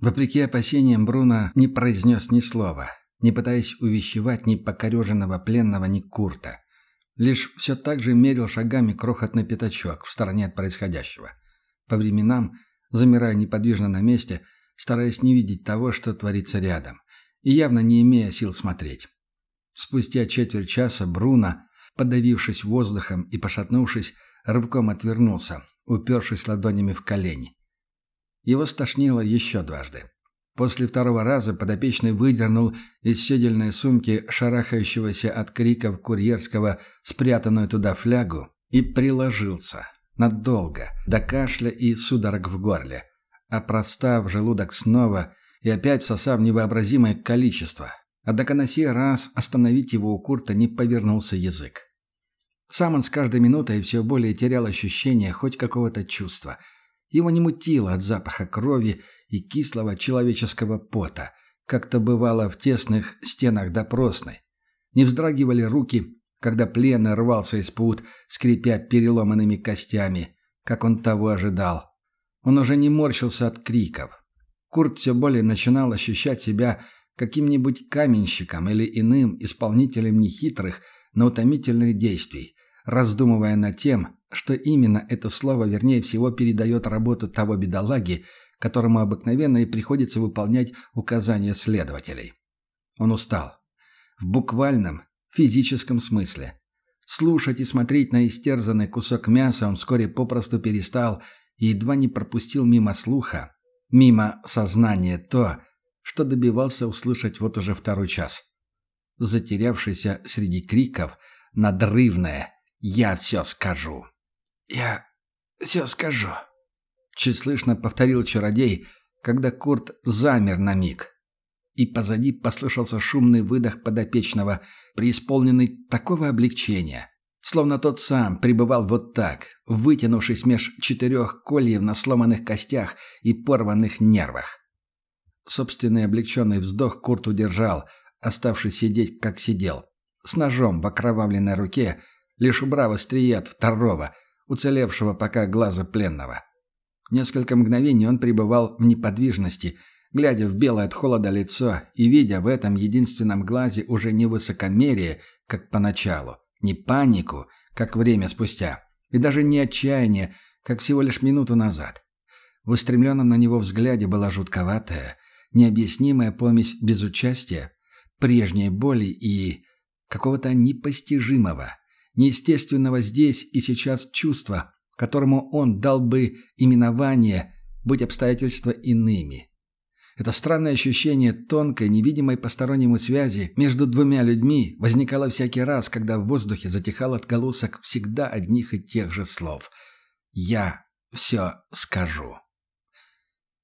Вопреки опасениям, Бруно не произнес ни слова, не пытаясь увещевать ни покореженного пленного, ни Курта. Лишь все так же мерил шагами крохотный пятачок в стороне от происходящего. По временам, замирая неподвижно на месте, стараясь не видеть того, что творится рядом, и явно не имея сил смотреть. Спустя четверть часа Бруно, подавившись воздухом и пошатнувшись, рывком отвернулся, упершись ладонями в колени. Его стошнило еще дважды. После второго раза подопечный выдернул из седельной сумки шарахающегося от криков курьерского спрятанную туда флягу и приложился. Надолго, до кашля и судорог в горле. А простав желудок снова и опять всосав невообразимое количество. Однако на сей раз остановить его у Курта не повернулся язык. Сам он с каждой минутой все более терял ощущение хоть какого-то чувства. Его не мутило от запаха крови и кислого человеческого пота, как то бывало в тесных стенах допросной. Не вздрагивали руки, когда пленный рвался из пут, скрипя переломанными костями, как он того ожидал. Он уже не морщился от криков. Курт все более начинал ощущать себя каким-нибудь каменщиком или иным исполнителем нехитрых, но утомительных действий, раздумывая над тем, что именно это слово вернее всего передает работу того бедолаги, которому обыкновенно и приходится выполнять указания следователей. Он устал. В буквальном, физическом смысле. Слушать и смотреть на истерзанный кусок мяса он вскоре попросту перестал и едва не пропустил мимо слуха, мимо сознания то, что добивался услышать вот уже второй час. Затерявшийся среди криков, надрывное «Я все скажу». «Я все скажу», — чуть слышно повторил чародей, когда Курт замер на миг. И позади послышался шумный выдох подопечного, преисполненный такого облегчения, словно тот сам пребывал вот так, вытянувшись меж четырех кольев на сломанных костях и порванных нервах. Собственный облегченный вздох Курт удержал, оставшись сидеть, как сидел, с ножом в окровавленной руке, лишь убрав острие от второго, уцелевшего пока глаза пленного. Несколько мгновений он пребывал в неподвижности, глядя в белое от холода лицо и видя в этом единственном глазе уже не высокомерие, как поначалу, не панику, как время спустя, и даже не отчаяние, как всего лишь минуту назад. В устремленном на него взгляде была жутковатая, необъяснимая помесь безучастия, прежней боли и какого-то непостижимого, неестественного здесь и сейчас чувства, которому он дал бы именование, быть обстоятельства иными. Это странное ощущение тонкой, невидимой постороннему связи между двумя людьми возникало всякий раз, когда в воздухе затихал отголосок всегда одних и тех же слов. «Я все скажу».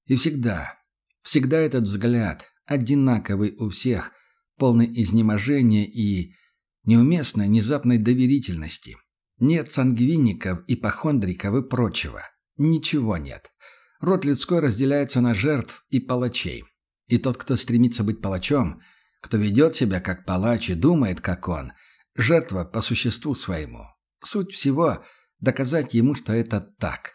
И всегда, всегда этот взгляд, одинаковый у всех, полный изнеможения и неуместной, внезапной доверительности. Нет сангвиников, ипохондриков и прочего. Ничего нет. Род людской разделяется на жертв и палачей. И тот, кто стремится быть палачом, кто ведет себя как палач и думает как он, жертва по существу своему. Суть всего – доказать ему, что это так.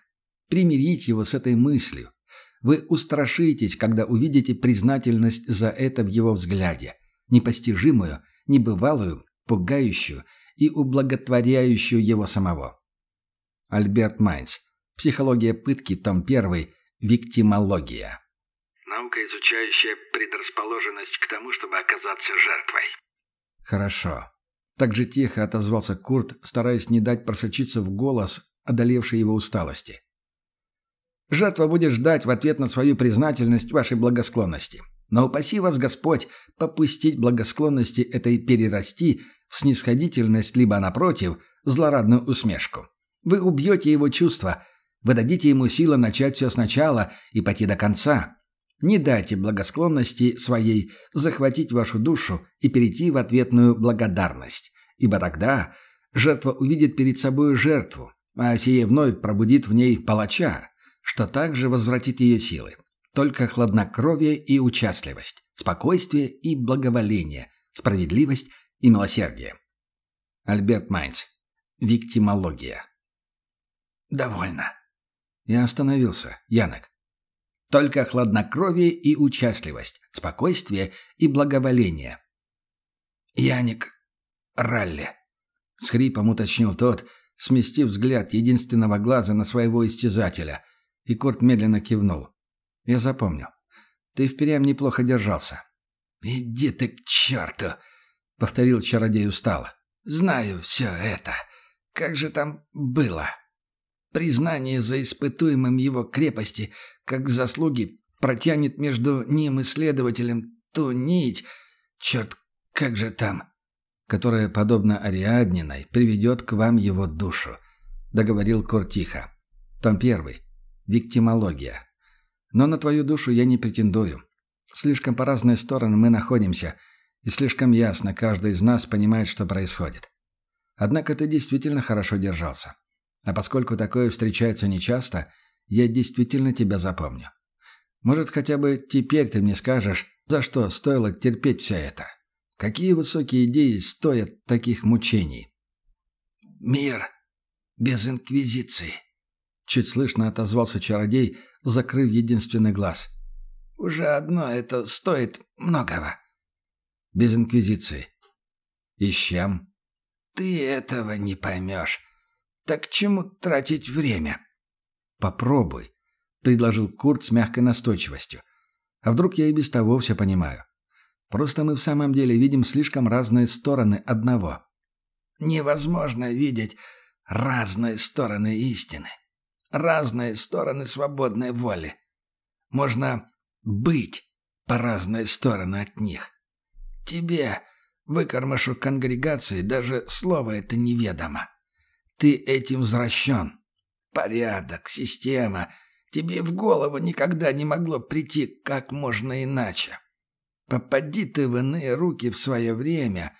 Примирить его с этой мыслью. Вы устрашитесь, когда увидите признательность за это в его взгляде. Непостижимую, небывалую, пугающую и ублаготворяющую его самого. Альберт Майнц. Психология пытки, том 1. Виктимология. Наука, изучающая предрасположенность к тому, чтобы оказаться жертвой. Хорошо. Так же тихо отозвался Курт, стараясь не дать просочиться в голос, одолевшей его усталости. Жертва будет ждать в ответ на свою признательность вашей благосклонности. Но упаси вас Господь попустить благосклонности этой перерасти в снисходительность, либо, напротив, злорадную усмешку. Вы убьете его чувства, вы дадите ему силы начать все сначала и пойти до конца. Не дайте благосклонности своей захватить вашу душу и перейти в ответную благодарность, ибо тогда жертва увидит перед собой жертву, а сие вновь пробудит в ней палача, что также возвратит ее силы. Только хладнокровие и участливость, спокойствие и благоволение, справедливость и милосердие. Альберт Майнц. Виктимология. «Довольно». Я остановился. Янок. Только хладнокровие и участливость, спокойствие и благоволение. «Яник Ралли», — с хрипом уточнил тот, сместив взгляд единственного глаза на своего истязателя, и Курт медленно кивнул. «Я запомню. Ты впрямь неплохо держался». «Иди ты к черту!» — повторил чародей устало. «Знаю все это. Как же там было?» Признание за испытуемым его крепости, как заслуги, протянет между ним и следователем ту нить, черт, как же там, которая, подобно Ариадниной, приведет к вам его душу, договорил Кортиха. Том первый. Виктимология. Но на твою душу я не претендую. Слишком по разные стороны мы находимся, и слишком ясно каждый из нас понимает, что происходит. Однако ты действительно хорошо держался. А поскольку такое встречается нечасто, я действительно тебя запомню. Может, хотя бы теперь ты мне скажешь, за что стоило терпеть все это? Какие высокие идеи стоят таких мучений? «Мир без инквизиции», — чуть слышно отозвался чародей, закрыв единственный глаз. «Уже одно это стоит многого». «Без инквизиции». «И с чем?» «Ты этого не поймешь. Так чему тратить время?» «Попробуй», — предложил Курт с мягкой настойчивостью. «А вдруг я и без того все понимаю? Просто мы в самом деле видим слишком разные стороны одного». «Невозможно видеть разные стороны истины, разные стороны свободной воли. Можно быть по разные стороны от них. Тебе, выкормышу конгрегации, даже слово это неведомо. Ты этим возвращен. Порядок, система. Тебе в голову никогда не могло прийти как можно иначе. Попади ты в иные руки в свое время.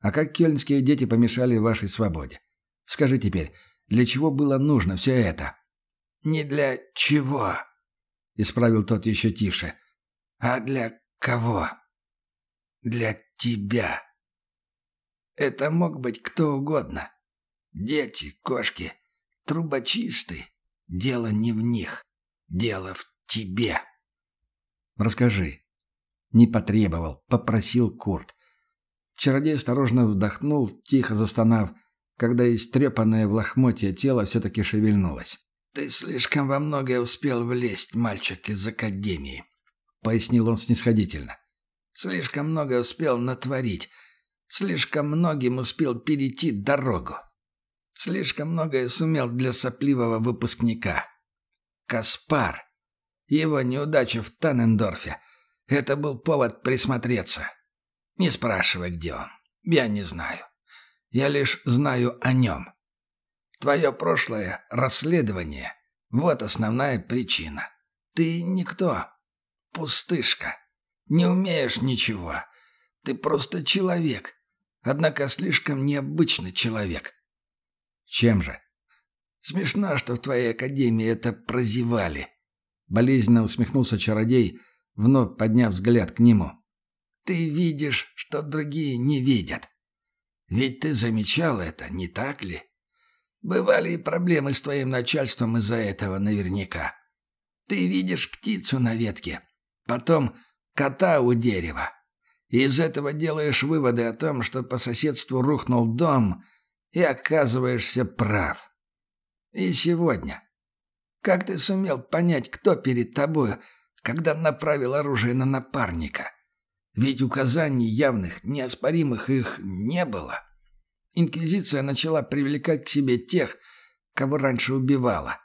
А как кёльнские дети помешали вашей свободе? Скажи теперь, для чего было нужно все это? Не для чего, исправил тот еще тише, а для кого? Для тебя. Это мог быть кто угодно. Дети, кошки, трубочисты. Дело не в них. Дело в тебе. Расскажи. Не потребовал, попросил Курт. Чародей осторожно вдохнул, тихо застонав, когда истрепанное в лохмотье тело все-таки шевельнулось. «Ты слишком во многое успел влезть, мальчик из Академии», — пояснил он снисходительно. «Слишком много успел натворить, слишком многим успел перейти дорогу. Слишком многое сумел для сопливого выпускника. Каспар. Его неудача в Таннендорфе. Это был повод присмотреться. Не спрашивай, где он. Я не знаю. Я лишь знаю о нем. Твое прошлое — расследование. Вот основная причина. Ты никто. Пустышка. Не умеешь ничего. Ты просто человек. Однако слишком необычный человек. Чем же? Смешно, что в твоей академии это прозевали. Болезненно усмехнулся чародей, вновь подняв взгляд к нему. Ты видишь, что другие не видят. Ведь ты замечал это, не так ли? Бывали и проблемы с твоим начальством из-за этого наверняка. Ты видишь птицу на ветке, потом кота у дерева. И из этого делаешь выводы о том, что по соседству рухнул дом — и оказываешься прав. И сегодня. Как ты сумел понять, кто перед тобой, когда направил оружие на напарника? Ведь указаний явных, неоспоримых их не было. Инквизиция начала привлекать к себе тех, кого раньше убивала.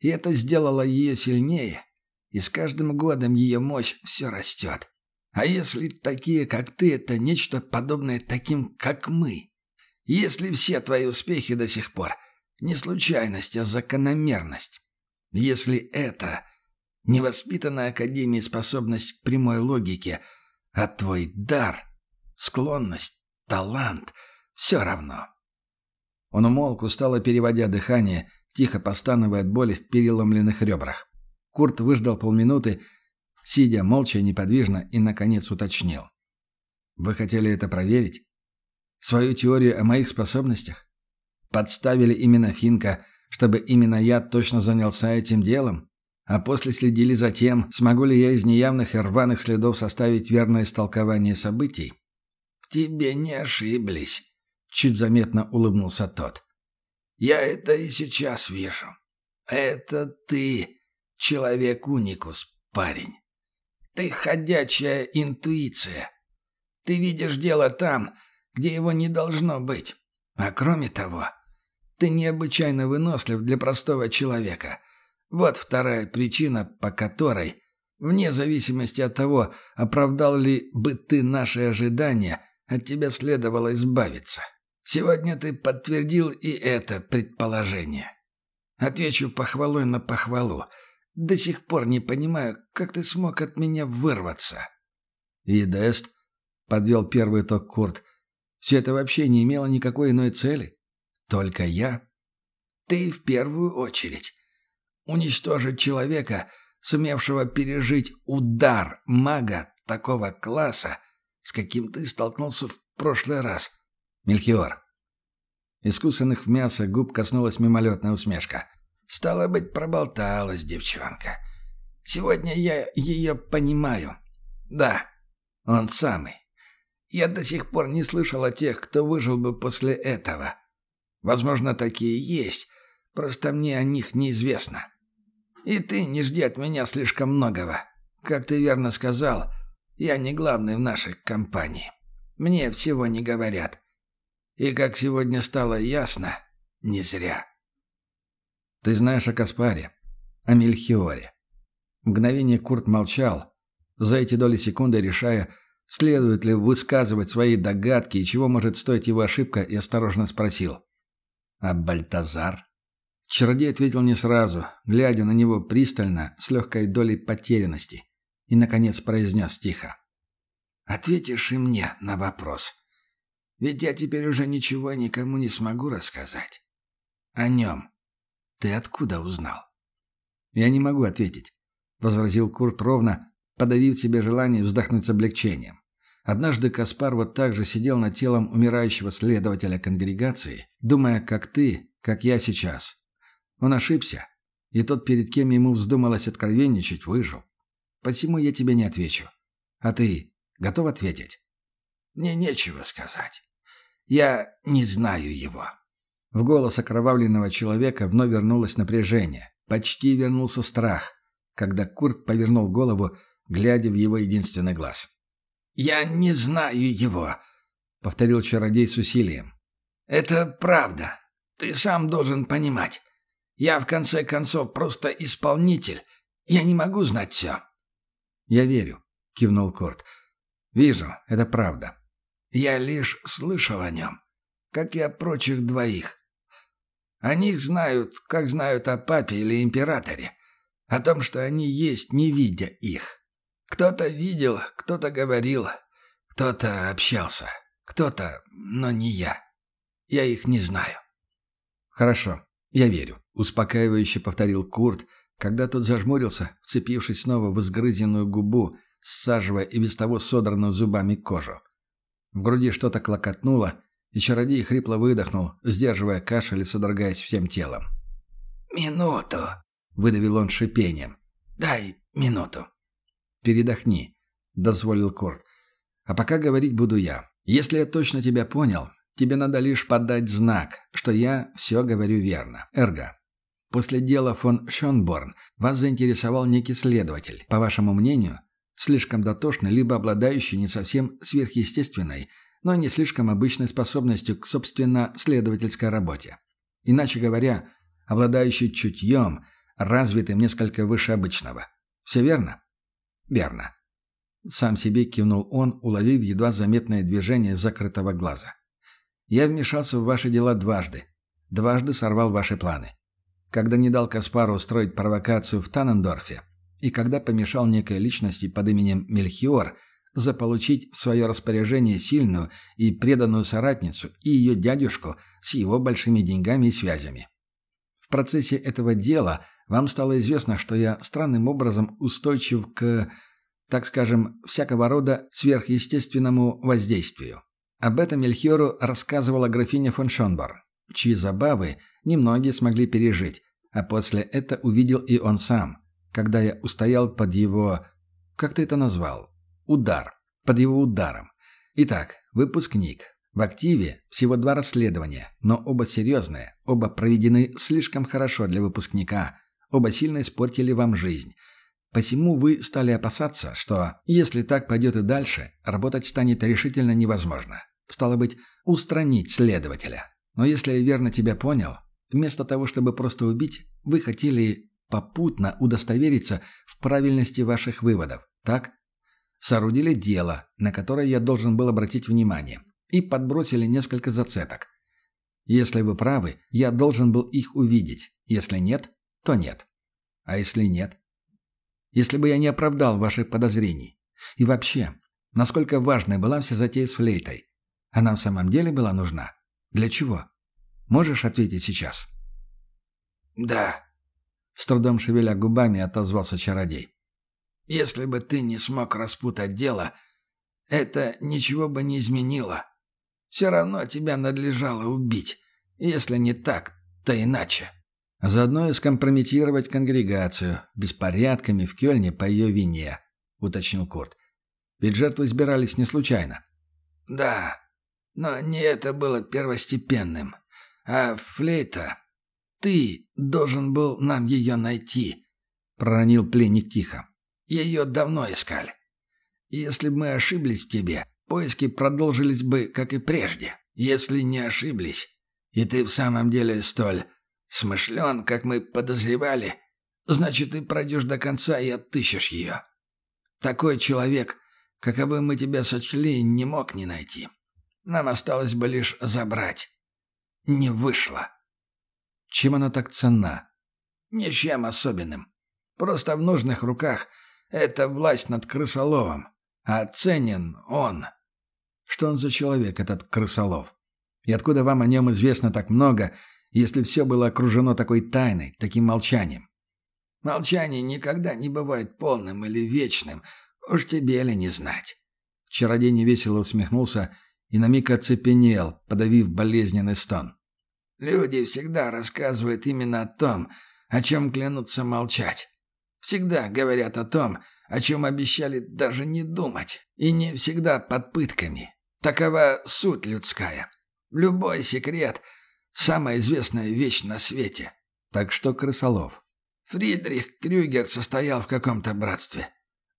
И это сделало ее сильнее, и с каждым годом ее мощь все растет. А если такие, как ты, это нечто подобное таким, как мы? Если все твои успехи до сих пор не случайность, а закономерность. Если это невоспитанная Академией способность к прямой логике, а твой дар, склонность, талант — все равно. Он умолк, устало переводя дыхание, тихо постановая от боли в переломленных ребрах. Курт выждал полминуты, сидя молча и неподвижно, и, наконец, уточнил. «Вы хотели это проверить?» Свою теорию о моих способностях? Подставили именно Финка, чтобы именно я точно занялся этим делом? А после следили за тем, смогу ли я из неявных и рваных следов составить верное истолкование событий. «В тебе не ошиблись», — чуть заметно улыбнулся тот. «Я это и сейчас вижу. Это ты, человек-уникус, парень. Ты ходячая интуиция. Ты видишь дело там, где его не должно быть. А кроме того, ты необычайно вынослив для простого человека. Вот вторая причина, по которой, вне зависимости от того, оправдал ли бы ты наши ожидания, от тебя следовало избавиться. Сегодня ты подтвердил и это предположение. Отвечу похвалой на похвалу. До сих пор не понимаю, как ты смог от меня вырваться. «Идест», — подвел первый итог Курт, — «все это вообще не имело никакой иной цели. Только я». «Ты в первую очередь. Уничтожить человека, сумевшего пережить удар мага такого класса, с каким ты столкнулся в прошлый раз. Мельхиор». Искусанных в мясо губ коснулась мимолетная усмешка. Стало быть, проболталась девчонка. Сегодня я ее понимаю. Да, он самый. Я до сих пор не слышал о тех, кто выжил бы после этого. Возможно, такие есть, просто мне о них неизвестно. И ты не жди от меня слишком многого. Как ты верно сказал, я не главный в нашей компании. Мне всего не говорят. И как сегодня стало ясно, не зря. Ты знаешь о Каспаре, о Мельхиоре. Мгновение Курт молчал, за эти доли секунды решая, следует ли высказывать свои догадки и чего может стоить его ошибка, и осторожно спросил. «А Бальтазар?» Чародей ответил не сразу, глядя на него пристально, с легкой долей потерянности, и, наконец, произнес тихо. «Ответишь и мне на вопрос. Ведь я теперь уже ничего никому не смогу рассказать. О нем. Ты откуда узнал?» «Я не могу ответить», — возразил Курт ровно, подавив себе желание вздохнуть с облегчением. Однажды Каспар вот так же сидел над телом умирающего следователя конгрегации, думая, как ты, как я сейчас. Он ошибся, и тот, перед кем ему вздумалось откровенничать, выжил. Посему я тебе не отвечу. А ты готов ответить? Мне нечего сказать. Я не знаю его. В голос окровавленного человека вновь вернулось напряжение. Почти вернулся страх, когда Курт повернул голову, глядя в его единственный глаз. «Я не знаю его», — повторил чародей с усилием. «Это правда. Ты сам должен понимать. Я, в конце концов, просто исполнитель. Я не могу знать все». «Я верю», — кивнул Курт. «Вижу, это правда». «Я лишь слышал о нем, как и о прочих двоих. О них знают, как знают о папе или императоре. О том, что они есть, не видя их. Кто-то видел, кто-то говорил, кто-то общался. Кто-то, но не я. Я их не знаю. Хорошо, я верю, успокаивающе повторил Курт, когда тот зажмурился, вцепившись снова в изгрызенную губу, саживая и без того содранную зубами кожу. В груди что-то клокотнуло, и чародей хрипло выдохнул, сдерживая кашель и содрогаясь всем телом. «Минуту!» — выдавил он шипением. «Дай минуту». «Передохни», — дозволил Корт. «А пока говорить буду я. Если я точно тебя понял, тебе надо лишь подать знак, что я все говорю верно. Эрго. После дела фон Шонборн вас заинтересовал некий следователь, по вашему мнению, слишком дотошный, либо обладающий не совсем сверхъестественной, но не слишком обычной способностью к, собственно, следовательской работе. Иначе говоря, обладающий чутьем, развитым несколько выше обычного. Все верно? Верно. Сам себе кивнул он, уловив едва заметное движение закрытого глаза. Я вмешался в ваши дела дважды. Дважды сорвал ваши планы. Когда не дал Каспару устроить провокацию в Таннендорфе, и когда помешал некой личности под именем Мельхиор – заполучить в свое распоряжение сильную и преданную соратницу и ее дядюшку с его большими деньгами и связями. В процессе этого дела вам стало известно, что я странным образом устойчив к, так скажем, всякого рода сверхъестественному воздействию. Об этом Мельхиору рассказывала графиня фон Шонбор, чьи забавы немногие смогли пережить, а после это увидел и он сам – когда я устоял под его... Как ты это назвал? Удар. Под его ударом. Итак, выпускник. В активе всего два расследования, но оба серьезные, оба проведены слишком хорошо для выпускника, оба сильно испортили вам жизнь. Посему вы стали опасаться, что, если так пойдет и дальше, работать станет решительно невозможно. Стало быть, устранить следователя. Но если я верно тебя понял, вместо того, чтобы просто убить, вы хотели попутно удостовериться в правильности ваших выводов, так? Соорудили дело, на которое я должен был обратить внимание, и подбросили несколько зацепок. Если вы правы, я должен был их увидеть. Если нет, то нет. А если нет? если бы я не оправдал ваших подозрений. И вообще, насколько важной была вся затея с флейтой? Она в самом деле была нужна? Для чего? Можешь ответить сейчас?» «Да», — с трудом шевеля губами отозвался чародей. «Если бы ты не смог распутать дело, это ничего бы не изменило. Все равно тебя надлежало убить. Если не так, то иначе». Заодно и скомпрометировать конгрегацию беспорядками в Кёльне по ее вине, уточнил Курт. Ведь жертвы избирались не случайно. Да, но не это было первостепенным. А флейта... Ты должен был нам ее найти, проронил пленник тихо. Ее давно искали. Если бы мы ошиблись в тебе, поиски продолжились бы, как и прежде. Если не ошиблись, и ты в самом деле столь Смышлен, как мы подозревали, значит, ты пройдешь до конца и отыщешь ее. Такой человек, каковым мы тебя сочли, не мог не найти. Нам осталось бы лишь забрать. Не вышло. Чем она так ценна? Ничем особенным. Просто в нужных руках это власть над крысоловом, а ценен он. Что он за человек, этот крысолов? И откуда вам о нем известно так много, если все было окружено такой тайной, таким молчанием? Молчание никогда не бывает полным или вечным, уж тебе ли не знать. Чародей невесело усмехнулся и на миг оцепенел, подавив болезненный стон. Люди всегда рассказывают именно о том, о чем клянутся молчать. Всегда говорят о том, о чем обещали даже не думать. И не всегда под пытками. Такова суть людская. Любой секрет — Самая известная вещь на свете. Так что крысолов. Фридрих Крюгер состоял в каком-то братстве.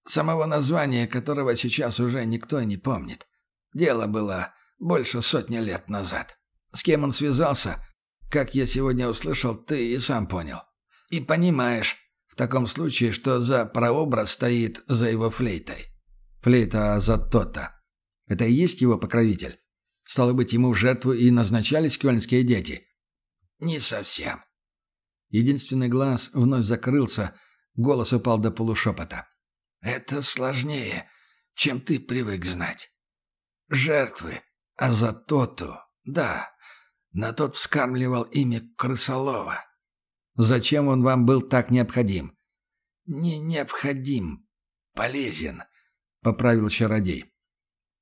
Самого названия которого сейчас уже никто не помнит. Дело было больше сотни лет назад. С кем он связался, как я сегодня услышал, ты и сам понял. И понимаешь, в таком случае, что за прообраз стоит за его флейтой. Флейта за то-то. Это и есть его покровитель? Стало быть, ему в жертву и назначались кёльнские дети. Не совсем. Единственный глаз вновь закрылся, голос упал до полушепота. Это сложнее, чем ты привык знать. Жертвы, а за тоту, да, на тот вскармливал имя Крысолова. Зачем он вам был так необходим? Не необходим, полезен, поправил чародей.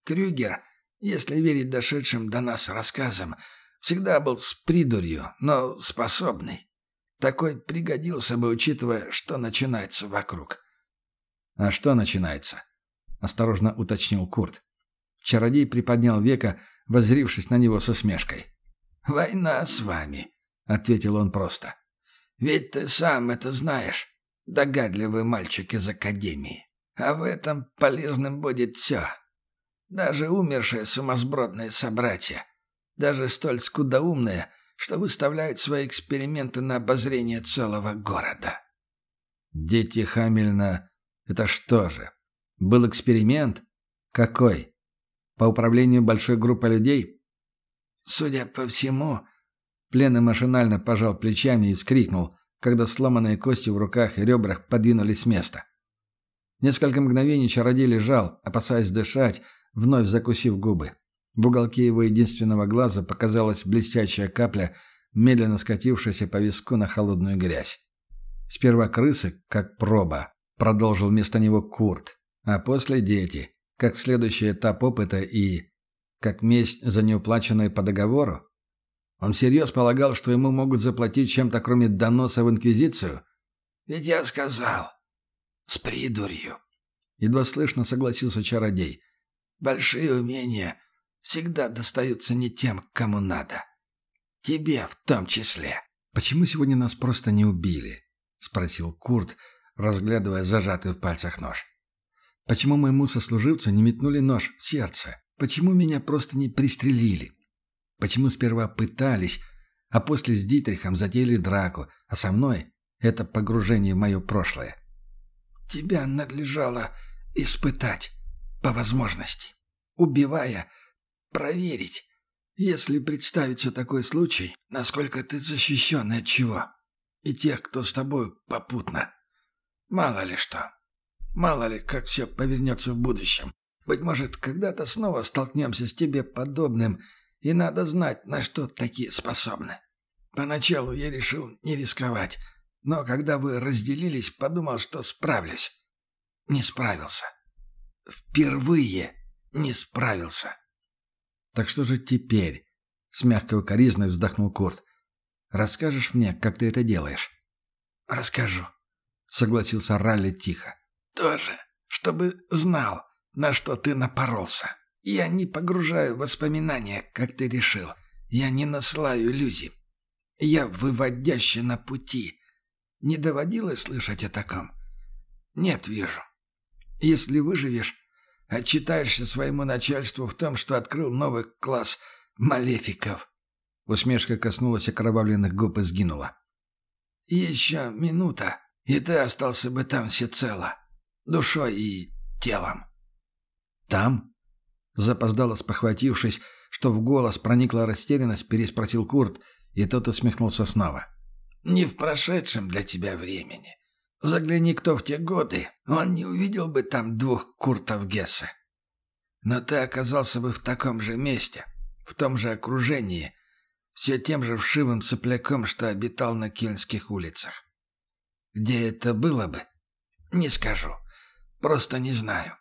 Крюгер если верить дошедшим до нас рассказам, всегда был с придурью, но способный. Такой пригодился бы, учитывая, что начинается вокруг. «А что начинается?» — осторожно уточнил Курт. Чародей приподнял века, воззрившись на него с усмешкой. «Война с вами», — ответил он просто. «Ведь ты сам это знаешь, догадливый мальчик из Академии. А в этом полезным будет все, даже умершие сумасбродные собратья, даже столь скудоумные, что выставляют свои эксперименты на обозрение целого города. Дети Хамельна — это что же? Был эксперимент? Какой? По управлению большой группой людей? Судя по всему... Пленный машинально пожал плечами и вскрикнул, когда сломанные кости в руках и ребрах подвинулись с места. Несколько мгновений чародей лежал, опасаясь дышать, вновь закусив губы. В уголке его единственного глаза показалась блестящая капля, медленно скатившаяся по виску на холодную грязь. Сперва крысы, как проба, продолжил вместо него Курт, а после дети, как следующий этап опыта и... как месть за неуплаченное по договору? Он всерьез полагал, что ему могут заплатить чем-то, кроме доноса в Инквизицию? «Ведь я сказал, с придурью. Едва слышно согласился чародей. Большие умения всегда достаются не тем, кому надо. Тебе в том числе. «Почему сегодня нас просто не убили?» — спросил Курт, разглядывая зажатый в пальцах нож. «Почему моему сослуживцу не метнули нож в сердце? Почему меня просто не пристрелили? Почему сперва пытались, а после с Дитрихом затеяли драку, а со мной — это погружение в мое прошлое?» «Тебя надлежало испытать по возможности, убивая, проверить, если представится такой случай, насколько ты защищен от чего, и тех, кто с тобой попутно. Мало ли что. Мало ли, как все повернется в будущем. Быть может, когда-то снова столкнемся с тебе подобным, и надо знать, на что такие способны. Поначалу я решил не рисковать, но когда вы разделились, подумал, что справлюсь. Не справился. Впервые не справился. «Так что же теперь?» — с мягкой укоризной вздохнул Курт. «Расскажешь мне, как ты это делаешь?» «Расскажу», — согласился Ралли тихо. «Тоже, чтобы знал, на что ты напоролся. Я не погружаю воспоминания, как ты решил. Я не насылаю иллюзий. Я выводящий на пути. Не доводилось слышать о таком? Нет, вижу. Если выживешь, Отчитаешься своему начальству в том, что открыл новый класс малефиков». Усмешка коснулась окровавленных губ и сгинула. «Еще минута, и ты остался бы там всецело, душой и телом». «Там?» Запоздало спохватившись, что в голос проникла растерянность, переспросил Курт, и тот усмехнулся снова. «Не в прошедшем для тебя времени. Загляни кто в те годы, он не увидел бы там двух Куртов Гессе. Но ты оказался бы в таком же месте, в том же окружении, все тем же вшивым сопляком, что обитал на кельнских улицах. Где это было бы? Не скажу. Просто не знаю.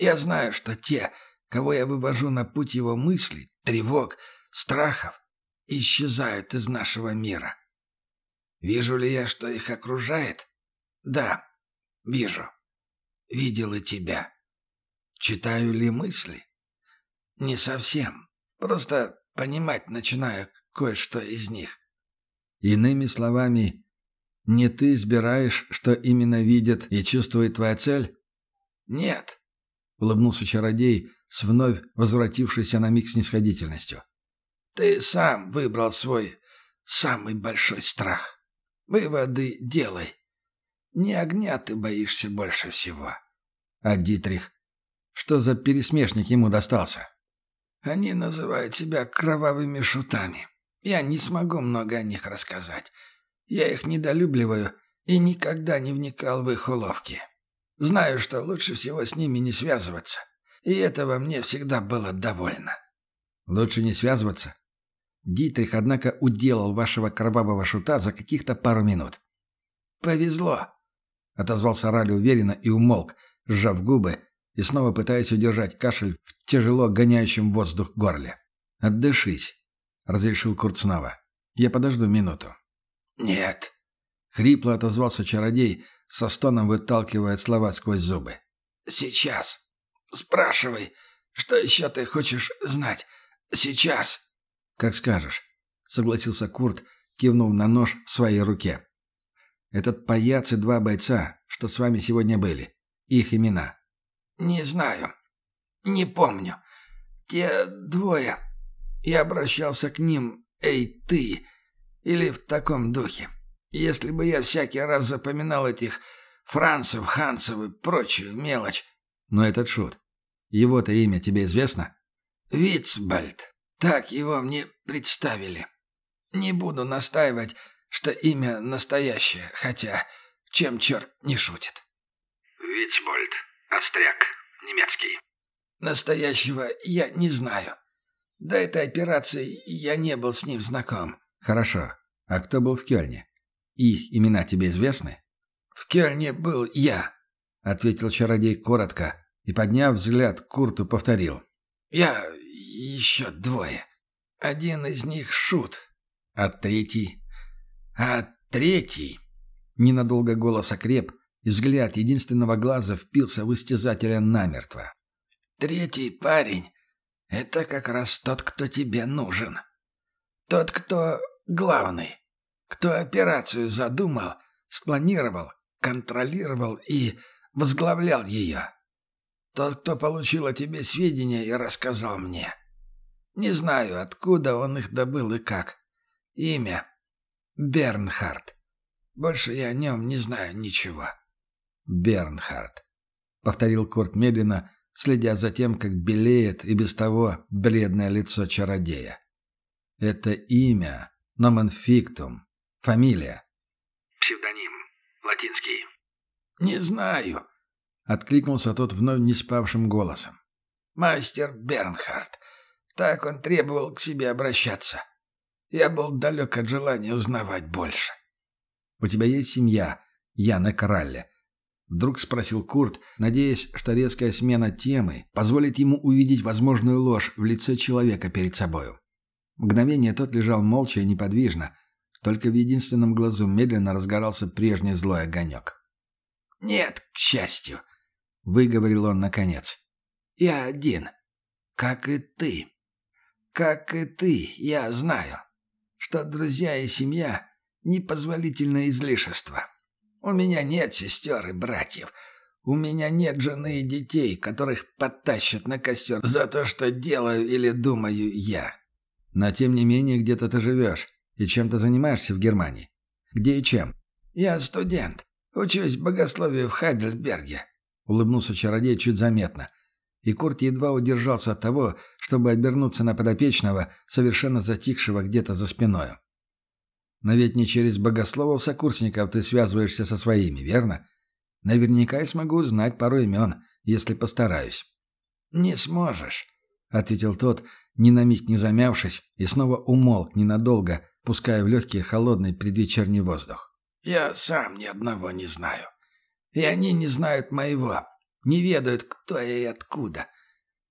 Я знаю, что те, кого я вывожу на путь его мыслей, тревог, страхов, исчезают из нашего мира. Вижу ли я, что их окружает? Да, вижу. Видел и тебя. Читаю ли мысли? Не совсем. Просто понимать начинаю кое-что из них. Иными словами, не ты избираешь, что именно видит и чувствует твоя цель? Нет, улыбнулся чародей с вновь возвратившейся на миг снисходительностью. Ты сам выбрал свой самый большой страх. Выводы делай. Не огня ты боишься больше всего. А Дитрих? Что за пересмешник ему достался? Они называют себя кровавыми шутами. Я не смогу много о них рассказать. Я их недолюбливаю и никогда не вникал в их уловки. Знаю, что лучше всего с ними не связываться. И этого мне всегда было довольно. Лучше не связываться? Дитрих, однако, уделал вашего кровавого шута за каких-то пару минут. «Повезло», отозвался Ралли уверенно и умолк, сжав губы и снова пытаясь удержать кашель в тяжело гоняющем воздух горле. «Отдышись», — разрешил Курт снова. «Я подожду минуту». «Нет», — хрипло отозвался чародей, со стоном выталкивая слова сквозь зубы. «Сейчас. Спрашивай, что еще ты хочешь знать? Сейчас». «Как скажешь», — согласился Курт, кивнув на нож в своей руке. Этот паяц и два бойца, что с вами сегодня были. Их имена». «Не знаю. Не помню. Те двое. Я обращался к ним «Эй, ты!» или в таком духе. Если бы я всякий раз запоминал этих Францев, Хансов и прочую мелочь. Но этот шут. Его-то имя тебе известно? Вицбальд. Так его мне представили. Не буду настаивать, что имя настоящее, хотя чем черт не шутит. Вицбольд. Остряк. Немецкий. Настоящего я не знаю. До этой операции я не был с ним знаком. Хорошо. А кто был в Кёльне? Их имена тебе известны? В Кёльне был я, ответил чародей коротко и, подняв взгляд, Курту повторил. Я еще двое. Один из них шут, а третий а третий... Ненадолго голос окреп, и взгляд единственного глаза впился в истязателя намертво. «Третий парень — это как раз тот, кто тебе нужен. Тот, кто главный, кто операцию задумал, спланировал, контролировал и возглавлял ее. Тот, кто получил о тебе сведения и рассказал мне. Не знаю, откуда он их добыл и как. Имя — Бернхард. Больше я о нем не знаю ничего. Бернхард. Повторил Курт медленно, следя за тем, как белеет и без того бледное лицо чародея. Это имя, номен фиктум, фамилия. Псевдоним. Латинский. «Не знаю», — откликнулся тот вновь не спавшим голосом. «Мастер Бернхард. Так он требовал к себе обращаться. Я был далек от желания узнавать больше». «У тебя есть семья, Яна Кралле?» Вдруг спросил Курт, надеясь, что резкая смена темы позволит ему увидеть возможную ложь в лице человека перед собою. Мгновение тот лежал молча и неподвижно, только в единственном глазу медленно разгорался прежний злой огонек. «Нет, к счастью», — выговорил он наконец. «Я один, как и ты. Как и ты, я знаю, что друзья и семья — непозволительное излишество. У меня нет сестер и братьев. У меня нет жены и детей, которых подтащат на костер за то, что делаю или думаю я. Но тем не менее где-то ты живешь и чем то занимаешься в Германии. Где и чем? Я студент. Учусь богословию в Хайдельберге. Улыбнулся чародей чуть заметно. И Курт едва удержался от того, чтобы обернуться на подопечного, совершенно затихшего где-то за спиною. Но ведь не через богословов-сокурсников ты связываешься со своими, верно? Наверняка я смогу узнать пару имен, если постараюсь. «Не сможешь», — ответил тот, ни на миг не замявшись, и снова умолк ненадолго, пуская в легкий холодный предвечерний воздух. «Я сам ни одного не знаю. И они не знают моего, не ведают, кто я и откуда.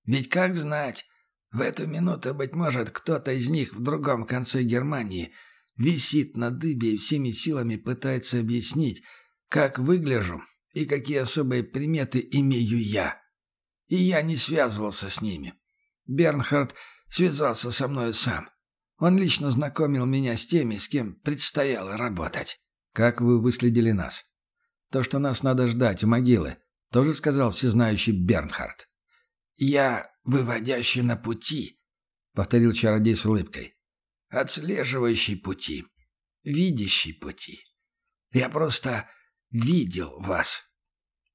Ведь как знать, в эту минуту, быть может, кто-то из них в другом конце Германии висит на дыбе и всеми силами пытается объяснить, как выгляжу и какие особые приметы имею я. И я не связывался с ними. Бернхард связался со мной сам. Он лично знакомил меня с теми, с кем предстояло работать. Как вы выследили нас? То, что нас надо ждать у могилы, тоже сказал всезнающий Бернхард. Я выводящий на пути, повторил чародей с улыбкой. Отслеживающий пути, видящий пути. Я просто видел вас.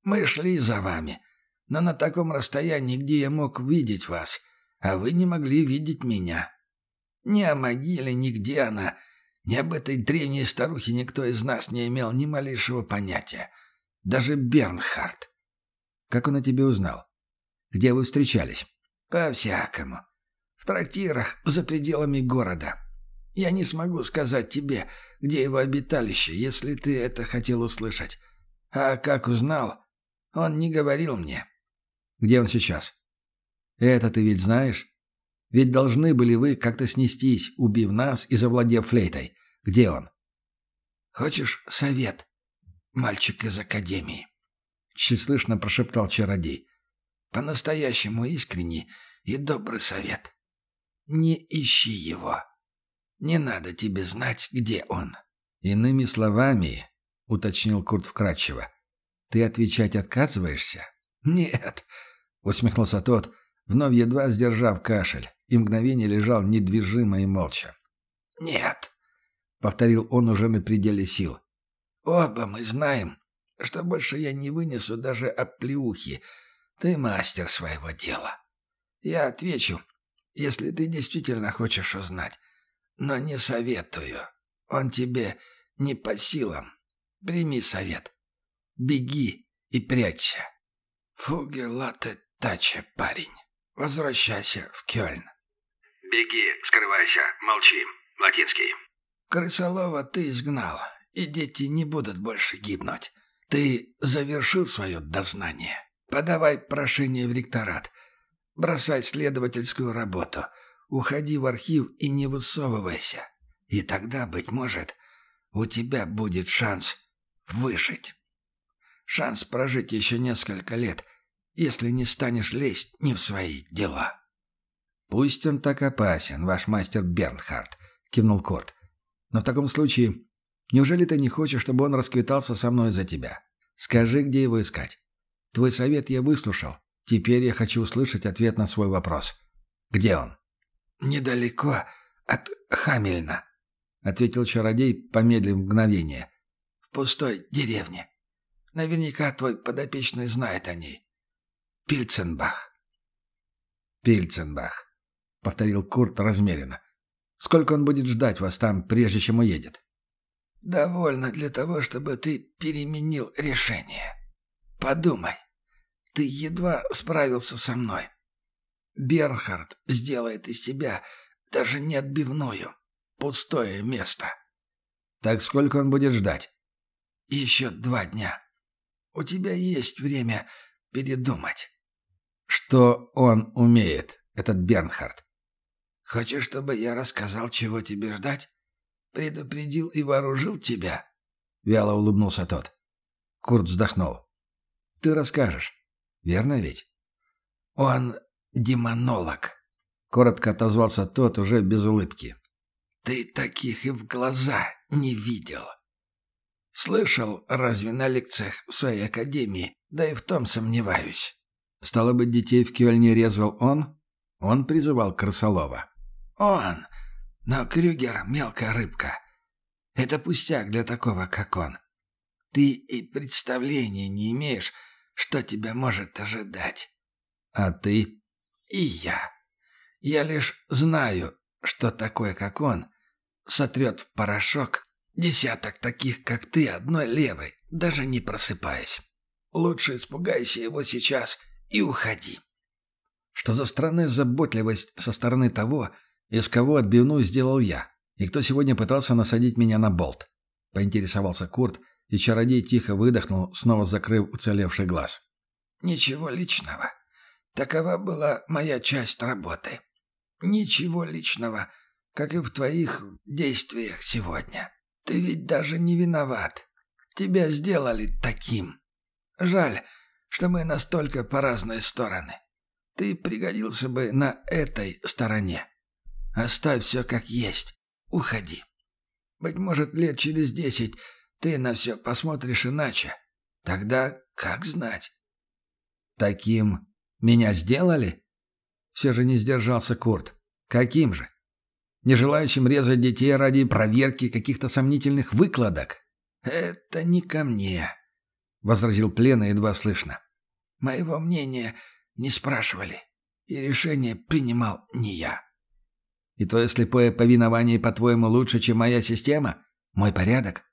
Мы шли за вами, но на таком расстоянии, где я мог видеть вас, а вы не могли видеть меня. Ни о могиле, ни где она, ни об этой древней старухе никто из нас не имел ни малейшего понятия. Даже Бернхард. Как он о тебе узнал? Где вы встречались? По-всякому. В трактирах за пределами города. Я не смогу сказать тебе, где его обиталище, если ты это хотел услышать. А как узнал, он не говорил мне. Где он сейчас? Это ты ведь знаешь? Ведь должны были вы как-то снестись, убив нас и завладев флейтой. Где он? Хочешь совет, мальчик из академии? Чуть слышно прошептал чародей. По-настоящему искренний и добрый совет. Не ищи его. Не надо тебе знать, где он. Иными словами, уточнил Курт вкратчиво, ты отвечать отказываешься? Нет, усмехнулся тот, вновь едва сдержав кашель, и мгновение лежал недвижимо и молча. «Нет», — повторил он уже на пределе сил. «Оба мы знаем, что больше я не вынесу даже оплеухи. Ты мастер своего дела. Я отвечу, если ты действительно хочешь узнать. Но не советую. Он тебе не по силам. Прими совет. Беги и прячься. Фуге латте таче, парень. Возвращайся в Кёльн. Беги, скрывайся, молчи. Латинский. Крысолова ты изгнал, и дети не будут больше гибнуть. Ты завершил свое дознание. Подавай прошение в ректорат. Бросай следовательскую работу. Уходи в архив и не высовывайся. И тогда, быть может, у тебя будет шанс выжить. шанс прожить еще несколько лет, если не станешь лезть не в свои дела». «Пусть он так опасен, ваш мастер Бернхард», — кивнул Корт. «Но в таком случае, неужели ты не хочешь, чтобы он расквитался со мной за тебя? Скажи, где его искать. Твой совет я выслушал. Теперь я хочу услышать ответ на свой вопрос. Где он?» «Недалеко от Хамельна», — ответил чародей, помедлив мгновение. «В пустой деревне. Наверняка твой подопечный знает о ней. Пильценбах». «Пильценбах», — повторил Курт размеренно. «Сколько он будет ждать вас там, прежде чем уедет?» «Довольно для того, чтобы ты переменил решение. Подумай. Ты едва справился со мной. Берхард сделает из тебя даже не отбивную, пустое место. Так сколько он будет ждать? Еще два дня. У тебя есть время передумать. Что он умеет, этот Бернхард? Хочешь, чтобы я рассказал, чего тебе ждать? Предупредил и вооружил тебя? Вяло улыбнулся тот. Курт вздохнул. Ты расскажешь. Верно ведь? Он демонолог. Коротко отозвался тот уже без улыбки. Ты таких и в глаза не видел. Слышал разве на лекциях в своей академии, да и в том сомневаюсь. Стало быть, детей в Кёльне резал он? Он призывал Крысолова. Он. Но Крюгер — мелкая рыбка. Это пустяк для такого, как он. Ты и представления не имеешь, что тебя может ожидать. А ты? И я. Я лишь знаю, что такое, как он, сотрет в порошок десяток таких, как ты, одной левой, даже не просыпаясь. Лучше испугайся его сейчас и уходи. Что за странная заботливость со стороны того, из кого отбивную сделал я, и кто сегодня пытался насадить меня на болт? Поинтересовался Курт, и чародей тихо выдохнул, снова закрыв уцелевший глаз. «Ничего личного. Такова была моя часть работы. Ничего личного, как и в твоих действиях сегодня. Ты ведь даже не виноват. Тебя сделали таким. Жаль, что мы настолько по разные стороны. Ты пригодился бы на этой стороне. Оставь все как есть. Уходи. Быть может, лет через десять ты на все посмотришь иначе. Тогда как знать? Таким меня сделали? Все же не сдержался Курт. Каким же? Не желающим резать детей ради проверки каких-то сомнительных выкладок? Это не ко мне, возразил Плена едва слышно. Моего мнения не спрашивали, и решение принимал не я. И твое слепое повинование, по-твоему, лучше, чем моя система? Мой порядок?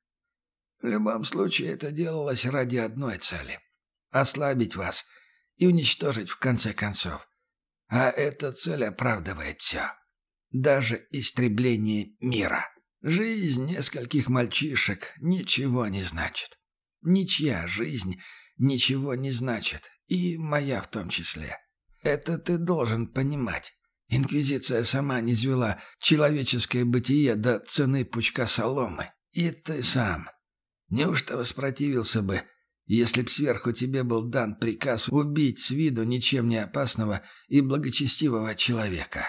В любом случае, это делалось ради одной цели — ослабить вас и уничтожить в конце концов. А эта цель оправдывает все. Даже истребление мира. Жизнь нескольких мальчишек ничего не значит. Ничья жизнь ничего не значит, и моя в том числе. Это ты должен понимать. Инквизиция сама не звела человеческое бытие до цены пучка соломы. И ты сам. Неужто воспротивился бы, если б сверху тебе был дан приказ убить с виду ничем не опасного и благочестивого человека?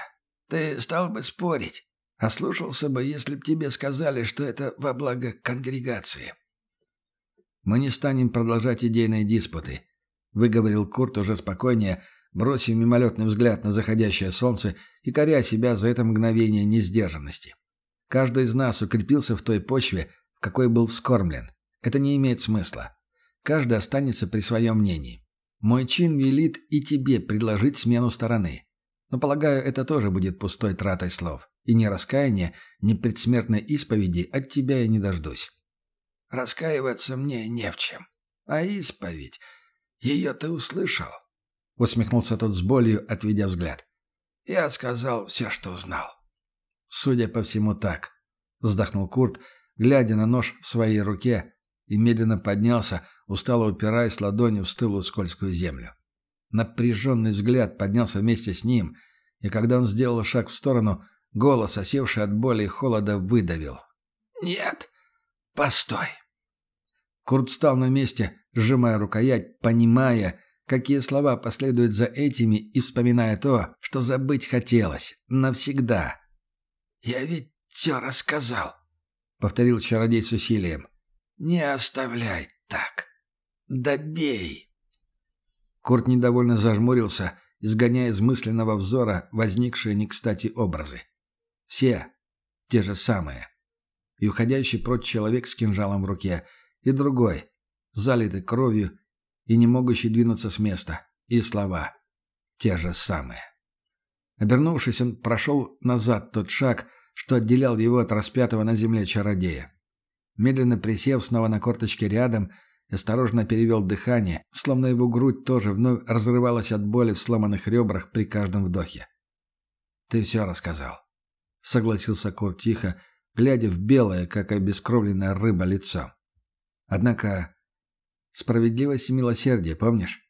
Ты стал бы спорить, ослушался бы, если б тебе сказали, что это во благо конгрегации. «Мы не станем продолжать идейные диспуты», — выговорил Курт уже спокойнее, бросив мимолетный взгляд на заходящее солнце и коря себя за это мгновение несдержанности. «Каждый из нас укрепился в той почве, в какой был вскормлен. Это не имеет смысла. Каждый останется при своем мнении. Мой чин велит и тебе предложить смену стороны. Но, полагаю, это тоже будет пустой тратой слов. И ни раскаяния, ни предсмертной исповеди от тебя я не дождусь. Раскаиваться мне не в чем. А исповедь, ее ты услышал. Усмехнулся тот с болью, отведя взгляд. Я сказал все, что знал. Судя по всему, так. Вздохнул Курт, глядя на нож в своей руке, и медленно поднялся, устало упираясь ладонью в стылую скользкую землю. Напряженный взгляд поднялся вместе с ним, и когда он сделал шаг в сторону, голос, осевший от боли и холода, выдавил. «Нет, постой. Курт встал на месте, сжимая рукоять, понимая, какие слова последуют за этими и вспоминая то, что забыть хотелось. Навсегда. «Я ведь все рассказал», — повторил чародей с усилием. «Не оставляй так. Добей». Курт недовольно зажмурился, изгоняя из мысленного взора возникшие не кстати образы. Все те же самые. И уходящий прочь человек с кинжалом в руке, и другой, залитый кровью и не могущий двинуться с места, и слова те же самые. Обернувшись, он прошел назад тот шаг, что отделял его от распятого на земле чародея. Медленно присев снова на корточке рядом, осторожно перевел дыхание, словно его грудь тоже вновь разрывалась от боли в сломанных ребрах при каждом вдохе. «Ты все рассказал», — согласился Курт тихо, глядя в белое, как обескровленная рыба, лицо. «Однако справедливость и милосердие, помнишь?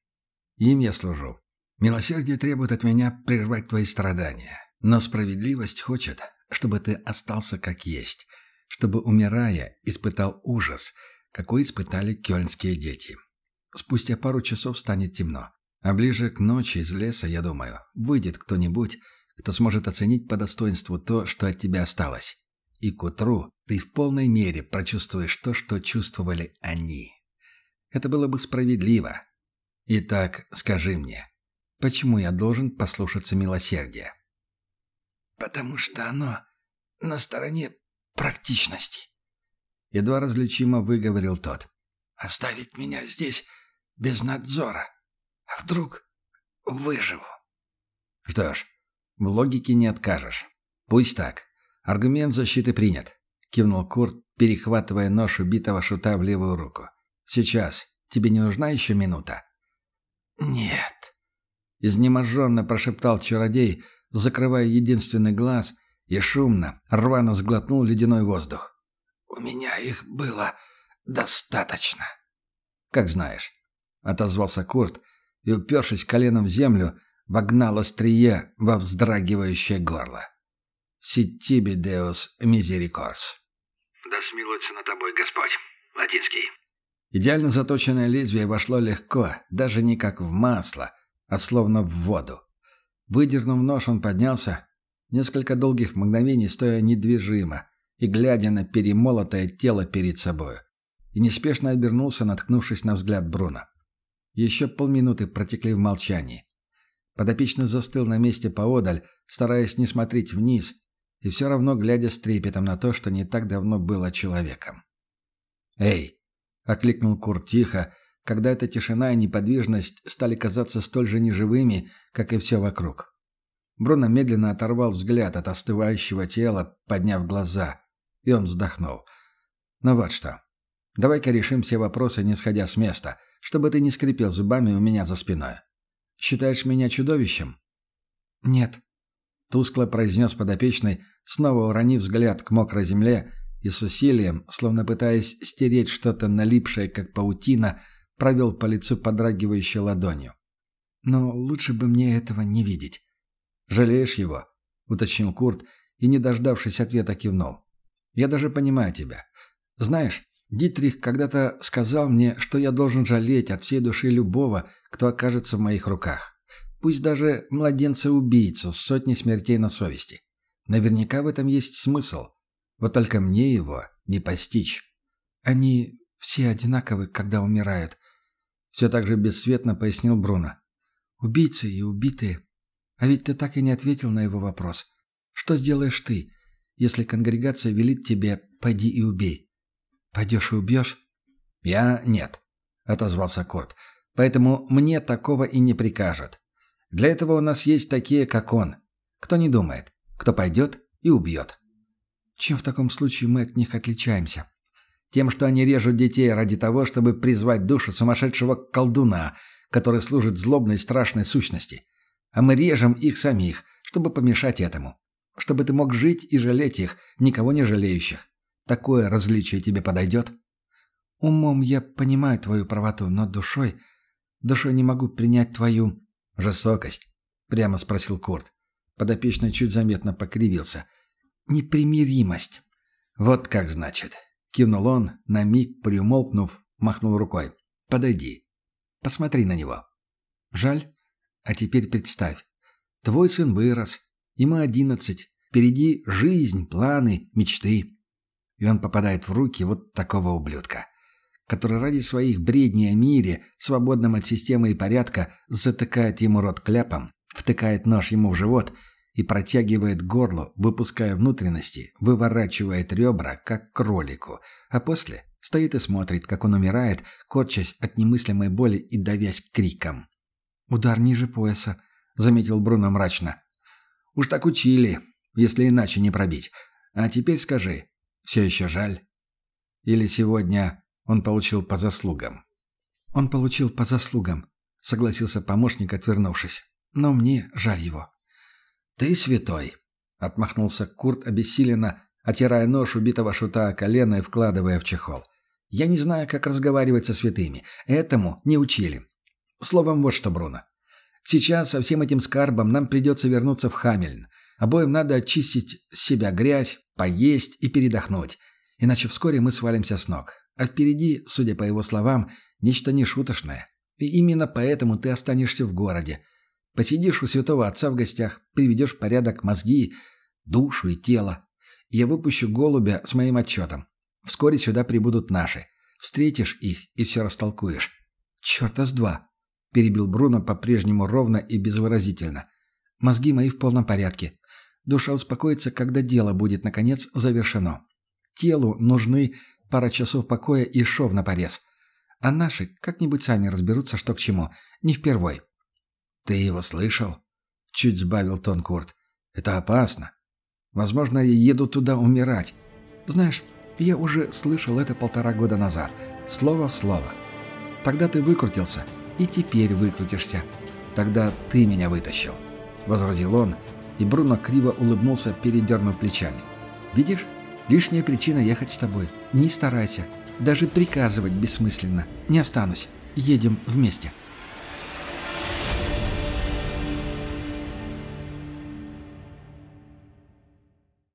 Им я служу. Милосердие требует от меня прервать твои страдания, но справедливость хочет, чтобы ты остался как есть, чтобы, умирая, испытал ужас, какой испытали кёльнские дети. Спустя пару часов станет темно, а ближе к ночи из леса, я думаю, выйдет кто-нибудь, кто сможет оценить по достоинству то, что от тебя осталось. И к утру ты в полной мере прочувствуешь то, что чувствовали они. Это было бы справедливо. Итак, скажи мне, почему я должен послушаться милосердия? потому что оно на стороне практичности. Едва различимо выговорил тот. Оставить меня здесь без надзора. А вдруг выживу? Что ж, в логике не откажешь. Пусть так. Аргумент защиты принят. Кивнул Курт, перехватывая нож убитого шута в левую руку. Сейчас. Тебе не нужна еще минута? Нет. Изнеможенно прошептал чародей, закрывая единственный глаз, и шумно, рвано сглотнул ледяной воздух. «У меня их было достаточно». «Как знаешь», — отозвался Курт и, упершись коленом в землю, вогнал острие во вздрагивающее горло. «Ситиби деус мизерикорс». «Да смилуется над тобой Господь». Латинский. Идеально заточенное лезвие вошло легко, даже не как в масло, а словно в воду. Выдернув нож, он поднялся, несколько долгих мгновений стоя недвижимо и глядя на перемолотое тело перед собой, и неспешно обернулся, наткнувшись на взгляд Бруно. Еще полминуты протекли в молчании. Подопечный застыл на месте поодаль, стараясь не смотреть вниз, и все равно глядя с трепетом на то, что не так давно было человеком. «Эй!» — окликнул Курт тихо, когда эта тишина и неподвижность стали казаться столь же неживыми, как и все вокруг. Бруно медленно оторвал взгляд от остывающего тела, подняв глаза, и он вздохнул. «Ну вот что. Давай-ка решим все вопросы, не сходя с места, чтобы ты не скрипел зубами у меня за спиной. Считаешь меня чудовищем?» «Нет», — тускло произнес подопечный, снова уронив взгляд к мокрой земле и с усилием, словно пытаясь стереть что-то налипшее, как паутина, провел по лицу подрагивающей ладонью. «Но лучше бы мне этого не видеть». «Жалеешь его?» — уточнил Курт и, не дождавшись ответа, кивнул. «Я даже понимаю тебя. Знаешь, Дитрих когда-то сказал мне, что я должен жалеть от всей души любого, кто окажется в моих руках. Пусть даже младенца-убийцу с сотней смертей на совести. Наверняка в этом есть смысл. Вот только мне его не постичь. Они все одинаковы, когда умирают. Все так же бесцветно пояснил Бруно. Убийцы и убитые. А ведь ты так и не ответил на его вопрос. Что сделаешь ты, если конгрегация велит тебе «пойди и убей»? Пойдешь и убьешь? Я нет, отозвался Корт. Поэтому мне такого и не прикажут. Для этого у нас есть такие, как он. Кто не думает, кто пойдет и убьет. Чем в таком случае мы от них отличаемся? Тем, что они режут детей ради того, чтобы призвать душу сумасшедшего колдуна, который служит злобной страшной сущности. А мы режем их самих, чтобы помешать этому. Чтобы ты мог жить и жалеть их, никого не жалеющих. Такое различие тебе подойдет? Умом я понимаю твою правоту, но душой... Душой не могу принять твою... Жестокость? Прямо спросил Курт. Подопечный чуть заметно покривился. Непримиримость. Вот как значит. Кивнул он, на миг приумолкнув, махнул рукой. «Подойди. Посмотри на него. Жаль? А теперь представь. Твой сын вырос. Ему одиннадцать. Впереди жизнь, планы, мечты. И он попадает в руки вот такого ублюдка, который ради своих бредней о мире, свободном от системы и порядка, затыкает ему рот кляпом, втыкает нож ему в живот и протягивает горло, выпуская внутренности, выворачивает ребра, как кролику, а после стоит и смотрит, как он умирает, корчась от немыслимой боли и давясь криком. «Удар ниже пояса», — заметил Бруно мрачно. «Уж так учили, если иначе не пробить. А теперь скажи, все еще жаль? Или сегодня он получил по заслугам?» «Он получил по заслугам», — согласился помощник, отвернувшись. «Но мне жаль его». «Ты святой», — отмахнулся Курт обессиленно, отирая нож убитого шута о колено и вкладывая в чехол. «Я не знаю, как разговаривать со святыми. Этому не учили. Словом, вот что, Бруно. Сейчас со всем этим скарбом нам придется вернуться в Хамельн. Обоим надо очистить с себя грязь, поесть и передохнуть. Иначе вскоре мы свалимся с ног. А впереди, судя по его словам, нечто нешуточное. И именно поэтому ты останешься в городе. Посидишь у святого отца в гостях, приведешь порядок мозги, душу и тело. Я выпущу голубя с моим отчетом. Вскоре сюда прибудут наши. Встретишь их и все растолкуешь. Черта с два. — перебил Бруно по-прежнему ровно и безвыразительно. «Мозги мои в полном порядке. Душа успокоится, когда дело будет, наконец, завершено. Телу нужны пара часов покоя и шов на порез. А наши как-нибудь сами разберутся, что к чему. Не впервой». «Ты его слышал?» — чуть сбавил тон Курт. «Это опасно. Возможно, я еду туда умирать. Знаешь, я уже слышал это полтора года назад. Слово в слово. Тогда ты выкрутился» и теперь выкрутишься. Тогда ты меня вытащил», — возразил он, и Бруно криво улыбнулся, передернув плечами. «Видишь, лишняя причина ехать с тобой. Не старайся. Даже приказывать бессмысленно. Не останусь. Едем вместе».